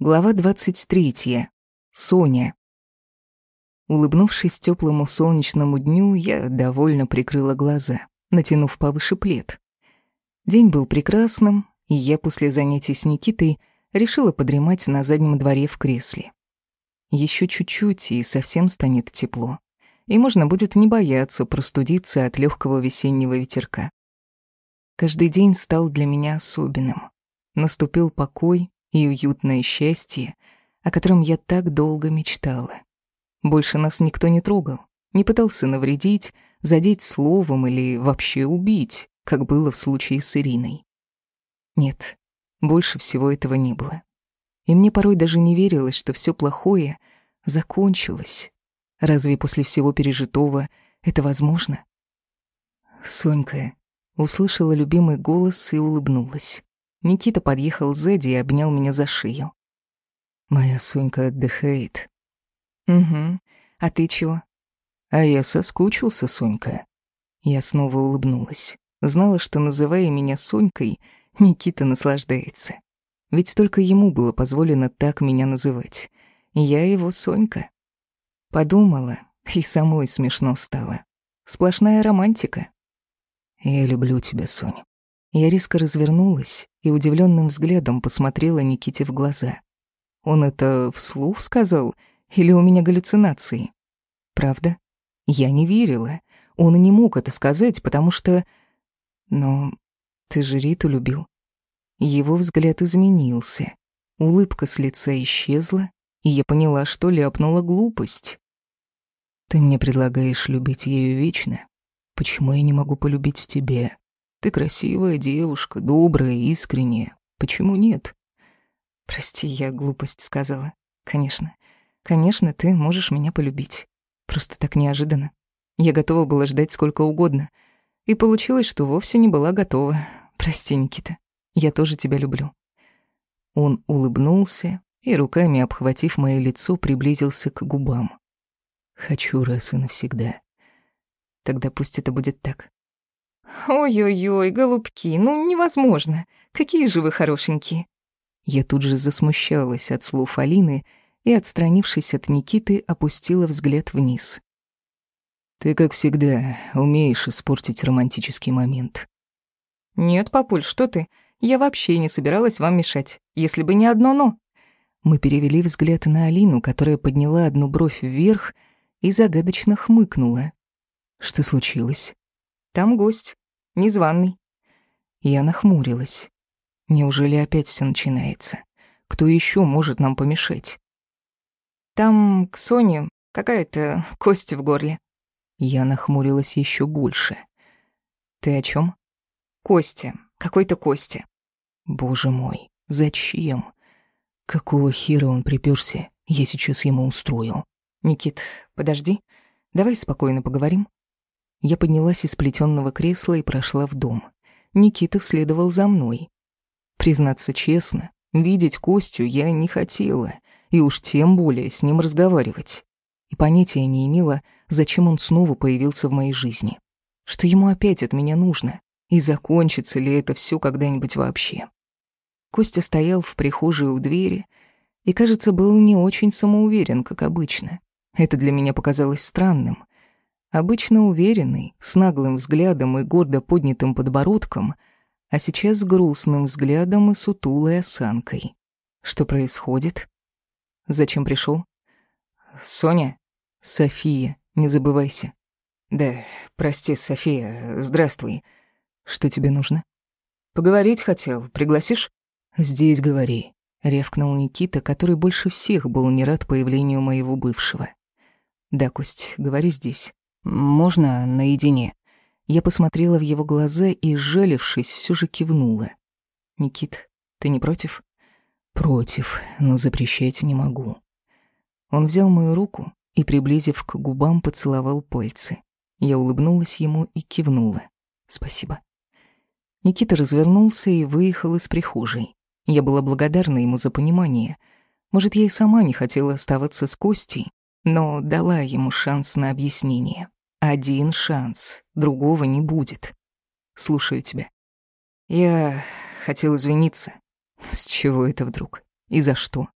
Глава 23. Соня. Улыбнувшись теплому солнечному дню, я довольно прикрыла глаза, натянув повыше плед. День был прекрасным, и я после занятий с Никитой решила подремать на заднем дворе в кресле. Еще чуть-чуть, и совсем станет тепло, и можно будет не бояться простудиться от легкого весеннего ветерка. Каждый день стал для меня особенным. Наступил покой, и уютное счастье, о котором я так долго мечтала. Больше нас никто не трогал, не пытался навредить, задеть словом или вообще убить, как было в случае с Ириной. Нет, больше всего этого не было. И мне порой даже не верилось, что все плохое закончилось. Разве после всего пережитого это возможно? Сонька услышала любимый голос и улыбнулась. Никита подъехал сзади и обнял меня за шею. «Моя Сонька отдыхает». «Угу. А ты чего?» «А я соскучился, Сонька». Я снова улыбнулась. Знала, что, называя меня Сонькой, Никита наслаждается. Ведь только ему было позволено так меня называть. Я его Сонька. Подумала, и самой смешно стало. Сплошная романтика. «Я люблю тебя, Соня. Я резко развернулась и удивленным взглядом посмотрела Никите в глаза. Он это вслух сказал или у меня галлюцинации? Правда? Я не верила. Он не мог это сказать, потому что... Но ты же Риту любил. Его взгляд изменился. Улыбка с лица исчезла, и я поняла, что ляпнула глупость. Ты мне предлагаешь любить ее вечно. Почему я не могу полюбить тебя? Ты красивая девушка, добрая, искренняя. Почему нет? Прости, я глупость сказала. Конечно. Конечно, ты можешь меня полюбить. Просто так неожиданно. Я готова была ждать сколько угодно. И получилось, что вовсе не была готова. Прости, Никита. Я тоже тебя люблю. Он улыбнулся и, руками обхватив мое лицо, приблизился к губам. Хочу раз и навсегда. Тогда пусть это будет так. «Ой-ой-ой, голубки, ну невозможно. Какие же вы хорошенькие». Я тут же засмущалась от слов Алины и, отстранившись от Никиты, опустила взгляд вниз. «Ты, как всегда, умеешь испортить романтический момент». «Нет, папуль, что ты? Я вообще не собиралась вам мешать, если бы не одно «но». Мы перевели взгляд на Алину, которая подняла одну бровь вверх и загадочно хмыкнула. «Что случилось?» Там гость. Незваный. Я нахмурилась. Неужели опять все начинается? Кто еще может нам помешать? Там к Соне какая-то кость в горле. Я нахмурилась еще больше. Ты о чем? Костя. Какой-то Костя. Боже мой, зачем? Какого хера он приперся? Я сейчас ему устрою. Никит, подожди. Давай спокойно поговорим. Я поднялась из плетённого кресла и прошла в дом. Никита следовал за мной. Признаться честно, видеть Костю я не хотела, и уж тем более с ним разговаривать. И понятия не имела, зачем он снова появился в моей жизни. Что ему опять от меня нужно, и закончится ли это все когда-нибудь вообще. Костя стоял в прихожей у двери и, кажется, был не очень самоуверен, как обычно. Это для меня показалось странным. Обычно уверенный, с наглым взглядом и гордо поднятым подбородком, а сейчас с грустным взглядом и сутулой осанкой. Что происходит? Зачем пришел? Соня? София, не забывайся. Да, прости, София, здравствуй. Что тебе нужно? Поговорить хотел, пригласишь? Здесь говори, рявкнул Никита, который больше всех был не рад появлению моего бывшего. Да, Кость, говори здесь. «Можно наедине?» Я посмотрела в его глаза и, жалившись, все же кивнула. «Никит, ты не против?» «Против, но запрещать не могу». Он взял мою руку и, приблизив к губам, поцеловал пальцы. Я улыбнулась ему и кивнула. «Спасибо». Никита развернулся и выехал из прихожей. Я была благодарна ему за понимание. Может, я и сама не хотела оставаться с Костей, но дала ему шанс на объяснение. Один шанс, другого не будет. Слушаю тебя. Я хотел извиниться. С чего это вдруг? И за что?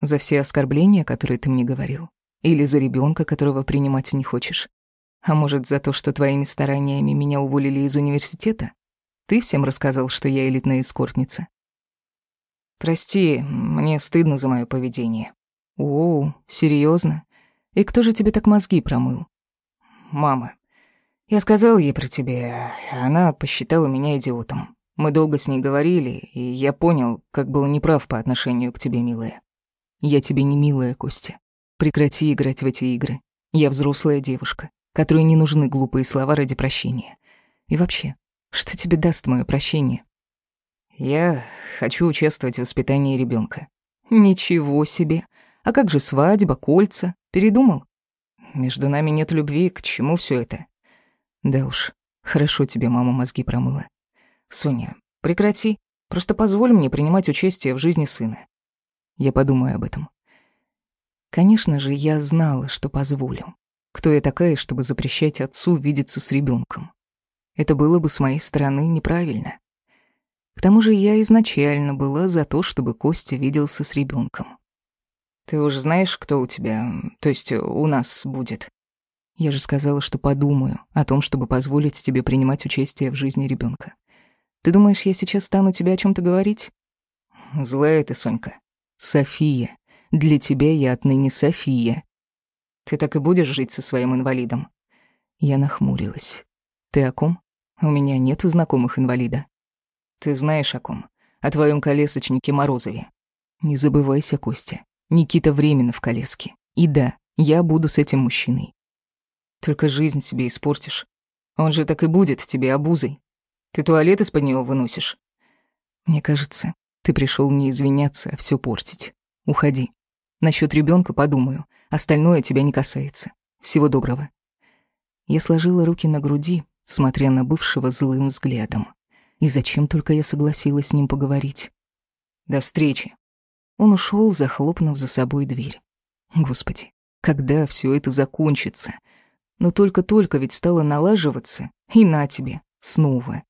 За все оскорбления, которые ты мне говорил? Или за ребенка, которого принимать не хочешь? А может, за то, что твоими стараниями меня уволили из университета? Ты всем рассказал, что я элитная эскортница? Прости, мне стыдно за мое поведение. О, серьезно? И кто же тебе так мозги промыл? Мама. Я сказал ей про тебя, она посчитала меня идиотом. Мы долго с ней говорили, и я понял, как был неправ по отношению к тебе, милая. Я тебе не милая, Костя. Прекрати играть в эти игры. Я взрослая девушка, которой не нужны глупые слова ради прощения. И вообще, что тебе даст мое прощение? Я хочу участвовать в воспитании ребенка. Ничего себе. А как же свадьба, кольца? Передумал? Между нами нет любви, к чему все это? Да уж, хорошо тебе мама мозги промыла. Соня, прекрати. Просто позволь мне принимать участие в жизни сына. Я подумаю об этом. Конечно же, я знала, что позволю. Кто я такая, чтобы запрещать отцу видеться с ребенком? Это было бы с моей стороны неправильно. К тому же я изначально была за то, чтобы Костя виделся с ребенком. Ты уже знаешь, кто у тебя, то есть у нас будет? Я же сказала, что подумаю о том, чтобы позволить тебе принимать участие в жизни ребенка. Ты думаешь, я сейчас стану тебе о чем то говорить? Злая ты, Сонька. София. Для тебя я отныне София. Ты так и будешь жить со своим инвалидом? Я нахмурилась. Ты о ком? У меня нет знакомых инвалида. Ты знаешь о ком? О твоем колесочнике Морозове. Не забывайся, Костя. Никита временно в колеске. И да, я буду с этим мужчиной. Только жизнь себе испортишь. Он же так и будет тебе обузой. Ты туалет из-под него выносишь. Мне кажется, ты пришел не извиняться, а все портить. Уходи. Насчет ребенка подумаю. Остальное тебя не касается. Всего доброго. Я сложила руки на груди, смотря на бывшего злым взглядом. И зачем только я согласилась с ним поговорить? До встречи. Он ушел, захлопнув за собой дверь. Господи, когда все это закончится? Но только-только ведь стало налаживаться, и на тебе, снова.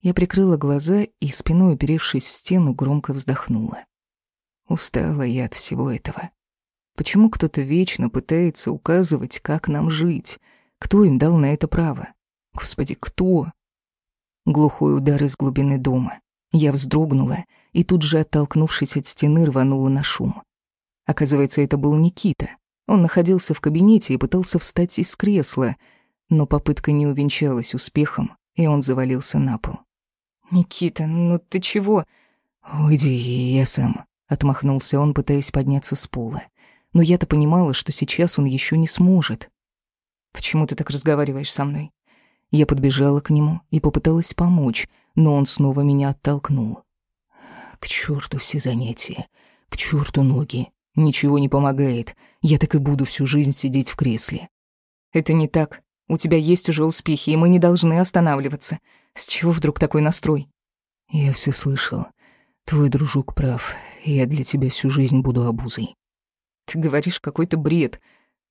Я прикрыла глаза и, спиной уперевшись в стену, громко вздохнула. Устала я от всего этого. Почему кто-то вечно пытается указывать, как нам жить? Кто им дал на это право? Господи, кто? Глухой удар из глубины дома. Я вздрогнула и тут же, оттолкнувшись от стены, рванула на шум. Оказывается, это был Никита. Он находился в кабинете и пытался встать из кресла, но попытка не увенчалась успехом, и он завалился на пол. «Никита, ну ты чего?» «Уйди, я сам», — отмахнулся он, пытаясь подняться с пола. Но я-то понимала, что сейчас он еще не сможет. «Почему ты так разговариваешь со мной?» Я подбежала к нему и попыталась помочь, но он снова меня оттолкнул. «К черту все занятия, к черту ноги. Ничего не помогает. Я так и буду всю жизнь сидеть в кресле». «Это не так. У тебя есть уже успехи, и мы не должны останавливаться. С чего вдруг такой настрой? Я все слышал. Твой дружок прав. Я для тебя всю жизнь буду обузой. Ты говоришь какой-то бред.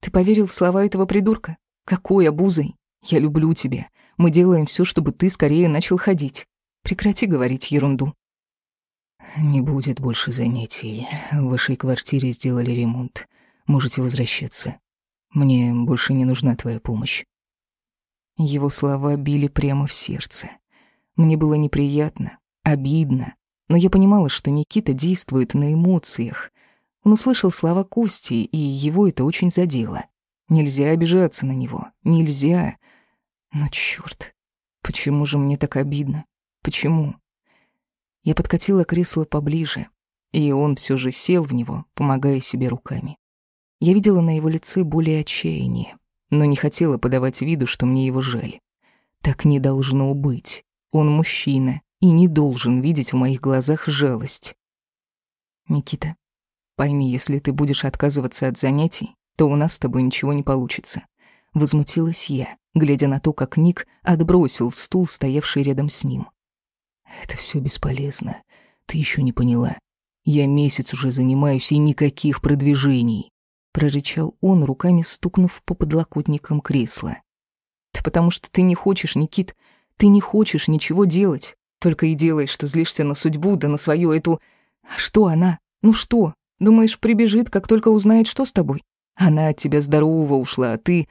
Ты поверил в слова этого придурка? Какой обузой? Я люблю тебя. Мы делаем все, чтобы ты скорее начал ходить. Прекрати говорить ерунду. Не будет больше занятий. В вашей квартире сделали ремонт. Можете возвращаться. Мне больше не нужна твоя помощь. Его слова били прямо в сердце. Мне было неприятно, обидно, но я понимала, что Никита действует на эмоциях. Он услышал слова Кости, и его это очень задело. Нельзя обижаться на него, нельзя. Но чёрт, почему же мне так обидно? Почему? Я подкатила кресло поближе, и он все же сел в него, помогая себе руками. Я видела на его лице более отчаяние но не хотела подавать виду, что мне его жаль. Так не должно быть. Он мужчина и не должен видеть в моих глазах жалость. Никита, пойми, если ты будешь отказываться от занятий, то у нас с тобой ничего не получится. Возмутилась я, глядя на то, как Ник отбросил стул, стоявший рядом с ним. Это все бесполезно. Ты еще не поняла. Я месяц уже занимаюсь, и никаких продвижений прорычал он, руками стукнув по подлокотникам кресла. «Да потому что ты не хочешь, Никит, ты не хочешь ничего делать, только и делаешь, что злишься на судьбу, да на свою эту... А что она? Ну что? Думаешь, прибежит, как только узнает, что с тобой? Она от тебя здорового ушла, а ты...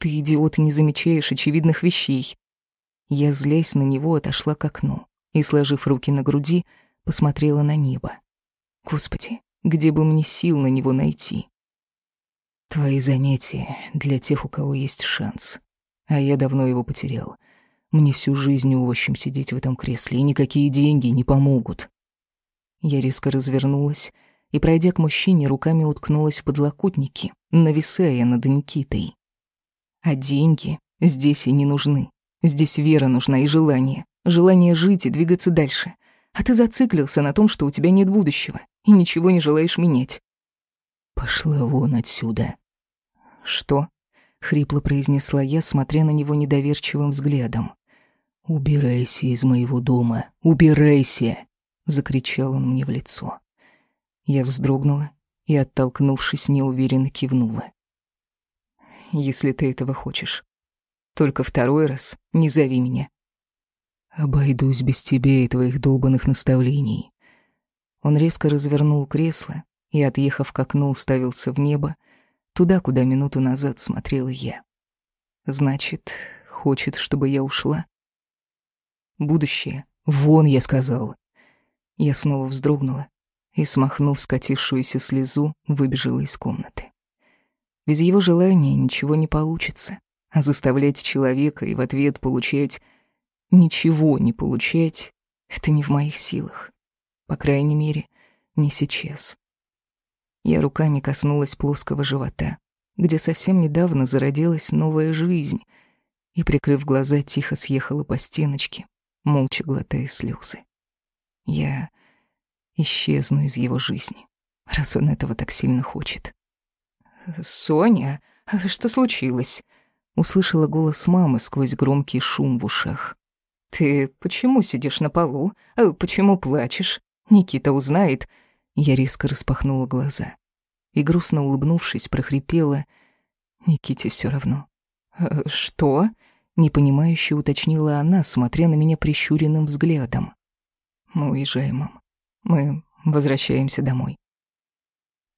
Ты, идиот, не замечаешь очевидных вещей. Я, злясь на него, отошла к окну и, сложив руки на груди, посмотрела на небо. Господи, где бы мне сил на него найти? Твои занятия для тех, у кого есть шанс. А я давно его потерял. Мне всю жизнь овощем сидеть в этом кресле, и никакие деньги не помогут. Я резко развернулась и, пройдя к мужчине, руками уткнулась в подлокотники, нависая над Никитой. А деньги здесь и не нужны. Здесь вера нужна и желание. Желание жить и двигаться дальше. А ты зациклился на том, что у тебя нет будущего, и ничего не желаешь менять. «Пошла вон отсюда». «Что?» — хрипло произнесла я, смотря на него недоверчивым взглядом. «Убирайся из моего дома, убирайся!» — закричал он мне в лицо. Я вздрогнула и, оттолкнувшись, неуверенно кивнула. «Если ты этого хочешь. Только второй раз не зови меня». «Обойдусь без тебя и твоих долбанных наставлений». Он резко развернул кресло и, отъехав к окну, уставился в небо, туда, куда минуту назад смотрела я. «Значит, хочет, чтобы я ушла?» «Будущее. Вон, я сказал». Я снова вздрогнула и, смахнув скатившуюся слезу, выбежала из комнаты. Без его желания ничего не получится, а заставлять человека и в ответ получать ничего не получать — это не в моих силах. По крайней мере, не сейчас. Я руками коснулась плоского живота, где совсем недавно зародилась новая жизнь, и, прикрыв глаза, тихо съехала по стеночке, молча глотая слезы. Я исчезну из его жизни, раз он этого так сильно хочет. «Соня, что случилось?» Услышала голос мамы сквозь громкий шум в ушах. «Ты почему сидишь на полу? А почему плачешь? Никита узнает». Я резко распахнула глаза и, грустно улыбнувшись, прохрипела. Никите все равно. «Э, «Что?» — непонимающе уточнила она, смотря на меня прищуренным взглядом. «Мы уезжаем, мам. Мы возвращаемся домой».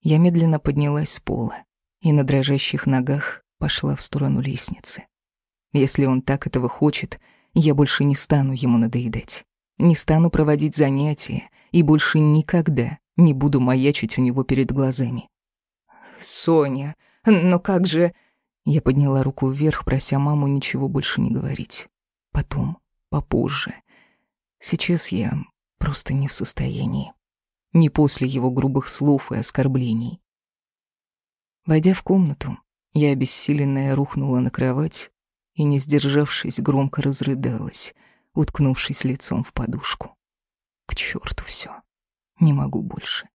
Я медленно поднялась с пола и на дрожащих ногах пошла в сторону лестницы. Если он так этого хочет, я больше не стану ему надоедать. Не стану проводить занятия и больше никогда не буду маячить у него перед глазами. «Соня, но как же...» Я подняла руку вверх, прося маму ничего больше не говорить. Потом, попозже. Сейчас я просто не в состоянии. Не после его грубых слов и оскорблений. Войдя в комнату, я обессиленная рухнула на кровать и, не сдержавшись, громко разрыдалась, уткнувшись лицом в подушку. К черту все. Не могу больше.